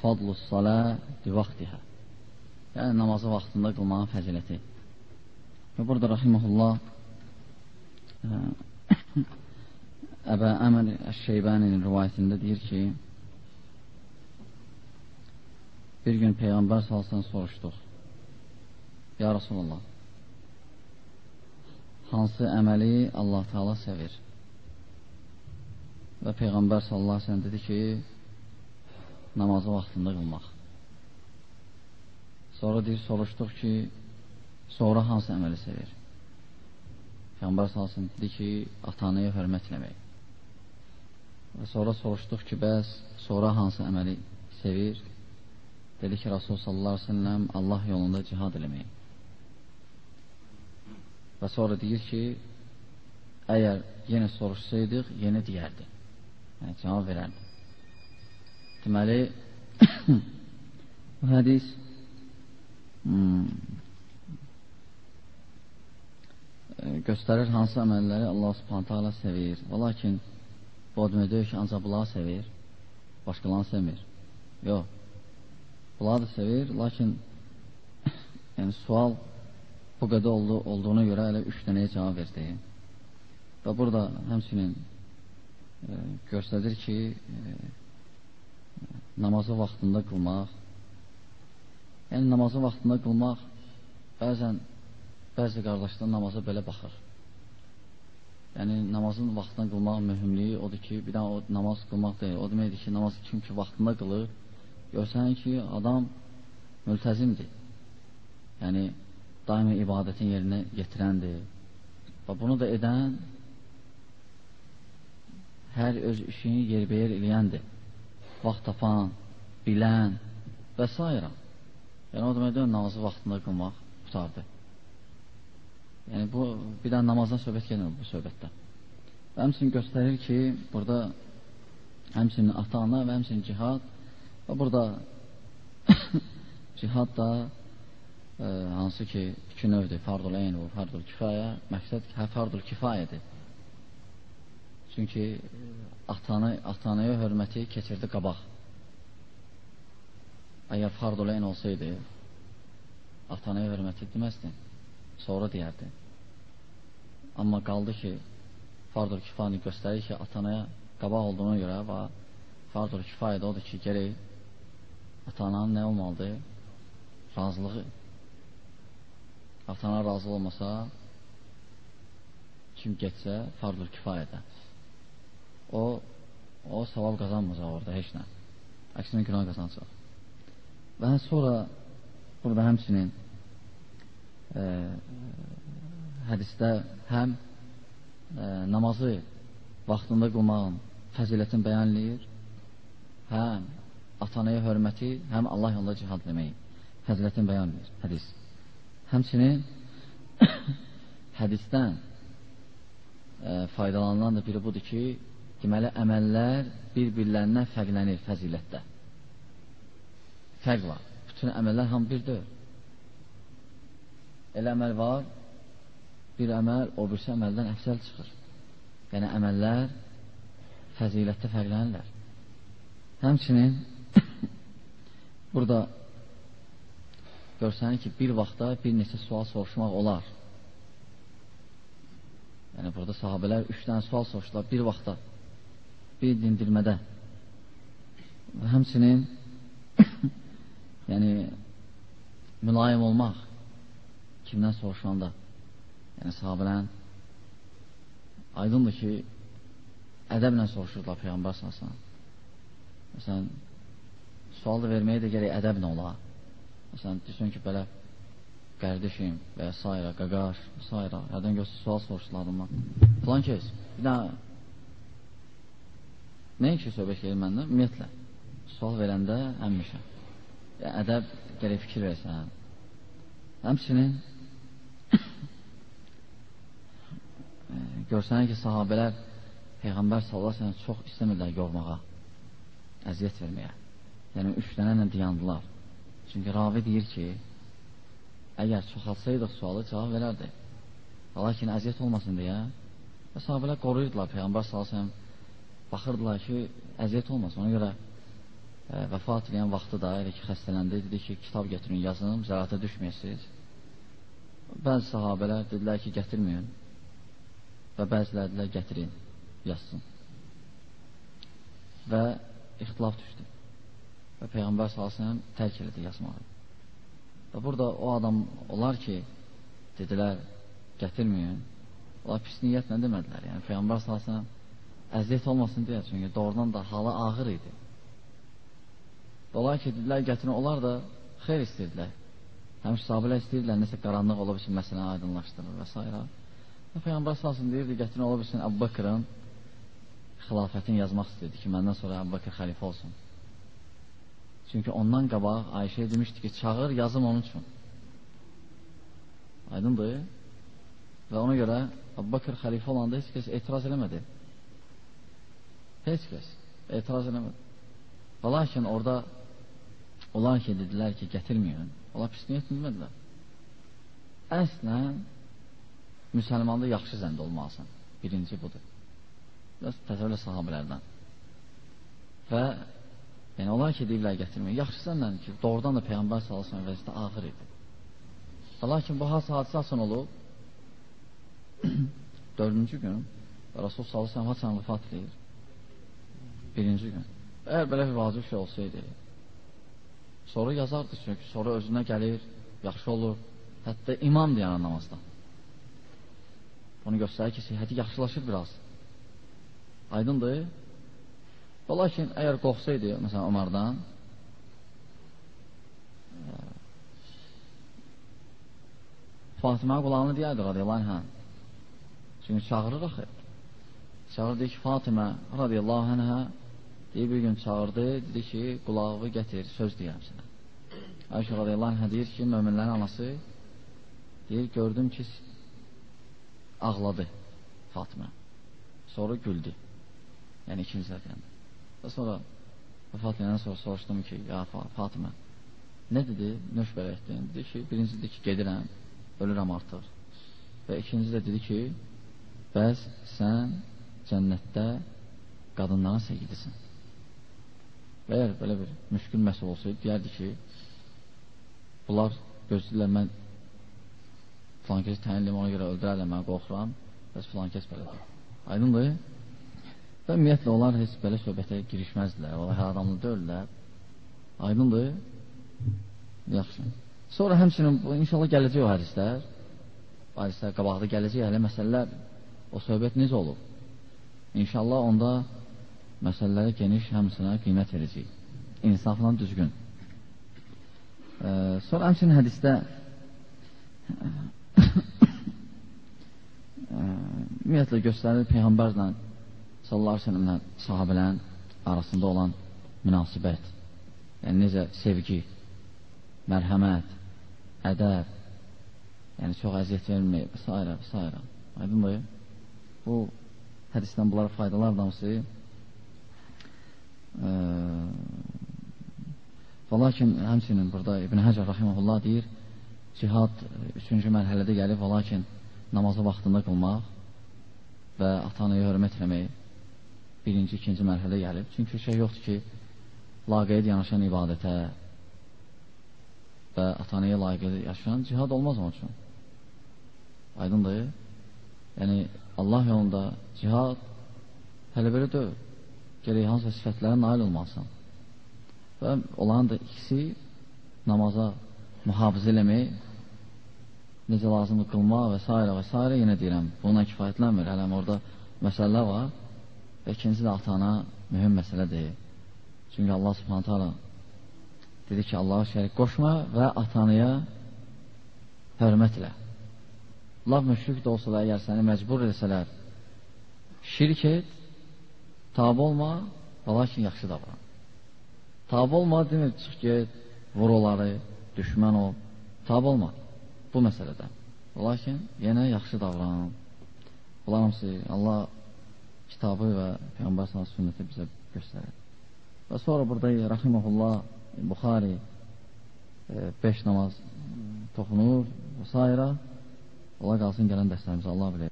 fadlu salə bi vaxtihə. Yəni, namazı vaxtında qılmağın fəziləti. Və burada Rahiməhullah Əbə Əməl Əşşeybəninin rivayətində deyir ki, bir gün Peyğəmbər salsın soruşduq. Ya Rasulullah, hansı əməli Allah Taala sevir? Və Peyğəmbər sallallahu səlləm dedi ki, namazı vaxtında qılmaq. Sonra deyir, soruşduq ki, sonra hansı əməli sevir? Peyğəmbər sallallahu dedi ki, ata-anaya hörmət eləmək. Və sonra soruşduq ki, bəs sonra hansı əməli sevir? Dedi ki, Rasul sallallahu əleyhi və səlləm Allah yolunda cihad eləmək. Və sonra deyir ki, əgər yenə soruşsaydıq, yenə deyərdi. Yəni, cavab verərdi. Deməli, bu hədis hmm, göstərir hansı əməlləri Allah subhanətə alə sevir. Və lakin, bu demək deyir ki, ancaq bunları sevir, başqalarını sevmir. Yox, bunları da sevir, lakin yəni, sual bu qədər oldu, olduğuna görə elə üç dənəyə cavab verdi. Və burada həmçinin e, göstərir ki, e, namazı vaxtında qılmaq, yəni namazı vaxtında qılmaq bəzən bəzi qardaşlar namaza belə baxır. Yəni namazın vaxtında qılmaq mühümliyi odur ki, bir daha o namaz qılmaq deyil. O deməkdir ki, namazı kim ki vaxtında qılır, görsən ki, adam mültəzimdir. Yəni daimi ibadətin yerinə yetirəndir. Və bunu da edən hər öz işini yerbəyer eləyəndir vaxt tapan, bilən və s. Yəni, o deməkdir, namazı vaxtında qılmaq qutardı. Yəni, bu, bir də namazdan söhbət gəlmir bu söhbətdə. Və həmçinin göstərir ki, burada həmçinin ata-ana və həmçinin cihad və burada cihad da e, hansı ki, iki növdür, fardul eyn və fardul kifayə, məqsəd hə, fardul kifayədir. Çünki atanı, atanaya hörməti keçirdi qabaq. Əgər fard olayn olsaydı, atanaya hörməti deməzdin, sonra deyərdi. Amma qaldı ki, fardur kifani göstərir ki, atanaya qabaq olduğuna görə və fardur kifayədə odur ki, gerək atananın nə olmalıdır? Razılığı. Atana razı olmasa, kim getsə, fardur kifayədə o o savab qazanmayacaq orada heç nə. Əksinə günah qazanacaq. Və sonra burada həmçinin e, hədisdə həm e, namazı vaxtında qılmağın fəzilətini bəyanlayır, həm atanaya hörməti, həm Allah yolunda cihad deməyi fəzilətini bəyanlayır hədis. Həmçinin hədisdən e, faydalanılan da biri budur ki, Deməli, əməllər bir-birlərindən fərqlənir fəzilətdə. Fərq var. Bütün əməllər ham bir deyil. Elə əməl var, bir əməl o birisi əməldən əfsəl çıxır. Yəni, əməllər fəzilətdə fərqlənirlər. Həmçinin burada görsənir ki, bir vaxtda bir neçə sual soruşmaq olar. Yəni, burada sahabələr üç dənə sual soruşdular bir vaxtda bir dindirmədə və həmçinin yəni mülayim olmaq kimdən soruşanda yəni sahabələrin aydındır ki ədəblə soruşurlar Peyğəmbər salsan məsələn sual da verməyə də gerək ədəblə ola məsələn desin ki belə qardeşim və s. qaqaş və s. Hərdən göstər sual soruşdular adamdan. Plan kes, bir daha Nə üçün söhbət gedir məndən? Ümumiyyətlə, sual verəndə həmişə. Yəni, ədəb gərək fikir versən. Həmçinin görsənir ki, sahabələr Peyğəmbər sallallahu əleyhi çox istəmirlər yormağa, əziyyət verməyə. Yəni üç dənə dayandılar. Çünki ravi deyir ki, əgər çoxalsaydıq sualı cavab verərdi. Lakin əziyyət olmasın deyə və sahabələr qoruyurdular Peyğəmbər sallallahu əleyhi baxırdılar ki, əziyyət olmasın. Ona görə e, vəfat edən vaxtı da elə ki, xəstələndi, dedi ki, kitab gətirin, yazın, zərata düşməyəsiniz. Bəzi sahabələr dedilər ki, gətirməyin və bəziləri dedilər, gətirin, yazsın. Və ixtilaf düşdü. Və Peyğəmbər s.ə.v tərk elədi yazmağı. Və burada o adam olar ki, dedilər, gətirməyin. Onlar pis niyyətlə demədilər. Yəni, Peyğəmbər s.ə.v əziyyət olmasın deyə, çünki doğrudan da halı ağır idi. Dolayı ki, dedilər, gətirin, onlar da xeyr istəyirdilər. Həmişə sahabələr istəyirdilər, nəsə qaranlıq ola bilsin, məsələni aydınlaşdırır və s. Və Peyğəmbər salsın deyirdi, gətirin, ola bilsin, Əbu Bakırın xilafətini yazmaq istəyirdi ki, məndən sonra Əbu Bakır xəlifə olsun. Çünki ondan qabaq Ayşəyə demişdi ki, çağır, yazım onun üçün. Aydındır. Və ona görə Əbu Bakır xəlifə olanda heç kəs etiraz eləmədi. Heç kəs etiraz eləmədi. Və lakin orada onlar ki, dedilər ki, gətirməyin. Onlar pis niyyət bilmədilər. Əslən, müsəlmanda yaxşı zəndə olmalısan. Birinci budur. Biraz təsəvvürlə sahabələrdən. Və yəni onlar ki, deyirlər gətirməyin. Yaxşı zəndən ki, doğrudan da Peyğəmbər sallallahu vəziyyəti ağır idi. Və lakin bu hadisə asan olub. Dördüncü gün Rasul aleyhi və vəfat edir birinci gün. Əgər belə bir vacib şey olsaydı, sonra yazardı çünki, sonra özünə gəlir, yaxşı olur, hətta imam deyən namazda. Onu göstərir ki, sihəti yaxşılaşır biraz. Aydındır. Və lakin əgər qorxsaydı, məsələn, Ömərdən, Fatimə qulağını deyərdi radiyallahu anhə. Çünki çağırır axı. Çağırdı ki, Fatimə radiyallahu anhə Deyir, bir gün çağırdı, dedi ki, qulağı gətir, söz deyirəm sənə. Ayşə radiyallahu anh deyir ki, möminlərin anası deyir, gördüm ki, ağladı Fatimə. Sonra güldü. Yəni ikinci dəfə. Və sonra vəfat edəndən sonra soruşdum ki, ya Fatimə, nə dedi, nöş belə etdin? Dedi ki, birinci dedi ki, gedirəm, ölürəm artıq. Və ikinci də dedi ki, bəs sən cənnətdə qadınların sevgilisin. Və əgər belə bir müşkül məsələ olsaydı, deyərdi ki, bunlar gözləyirlər, mən filan kəs təyin edəm, ona görə öldürərlər, mən qorxuram, bəs filan kəs belədir. Aydındır? Və ümumiyyətlə, onlar heç belə söhbətə girişməzdilər, onlar hər adamlı deyirlər. Aydındır? Yaxşı. Sonra həmçinin, inşallah gələcək o hədislər, hədislər qabaqda gələcək, hələ məsələlər, o söhbət necə olur? İnşallah onda məsələlərə geniş həmsinə qiymət verəcək. İnsafla düzgün. E, sonra həmçinin hədisdə ümumiyyətlə göstərir Peyğəmbərlə sallallahu aleyhi ve sellemlə sahabələrin arasında olan münasibət. Yəni necə sevgi, mərhəmət, ədəb, yəni çox əziyyət verməyib və s. və s. Aydındır? Bu hədisdən bunlara faydalar damsı Və lakin həmsinin burada İbn Həcər Rahiməhullah deyir, cihad üçüncü mərhələdə gəlib, və lakin namazı vaxtında qılmaq və ata-anaya hörmət eləmək birinci, ikinci mərhələ gəlib. Çünki şey yoxdur ki, laqeyd yanaşan ibadətə və ata-anaya layiqli yaşayan cihad olmaz onun üçün. Aydındır. Yəni, Allah yolunda cihad hələ belə deyil gərək hansısa sifətlərə nail olmalısan. Və olan da ikisi namaza mühafizə eləmək, necə lazımdır qılmaq və s. və s. yenə deyirəm, buna kifayətlənmir. Hələm orada məsələlər var və ikinci də atana mühüm məsələdir. Çünki Allah subhanətə ala dedi ki, Allah'a şərik qoşma və atanıya hörmət elə. Laf müşrik də olsa da, əgər səni məcbur etsələr, şirk et, Tabi olma, lakin yaxşı davran. Tabi olma demir, çıx get, vur onları, düşmən ol. Tabi olma bu məsələdə. Lakin yenə yaxşı davran. Bunlar hamısı Allah kitabı və Peyğəmbər sallallahu sünnəti bizə göstərir. Və sonra burada Rahiməhullah Buxari 5 e, namaz toxunur və s. Ola qalsın gələn dərslərimizə Allah bilir.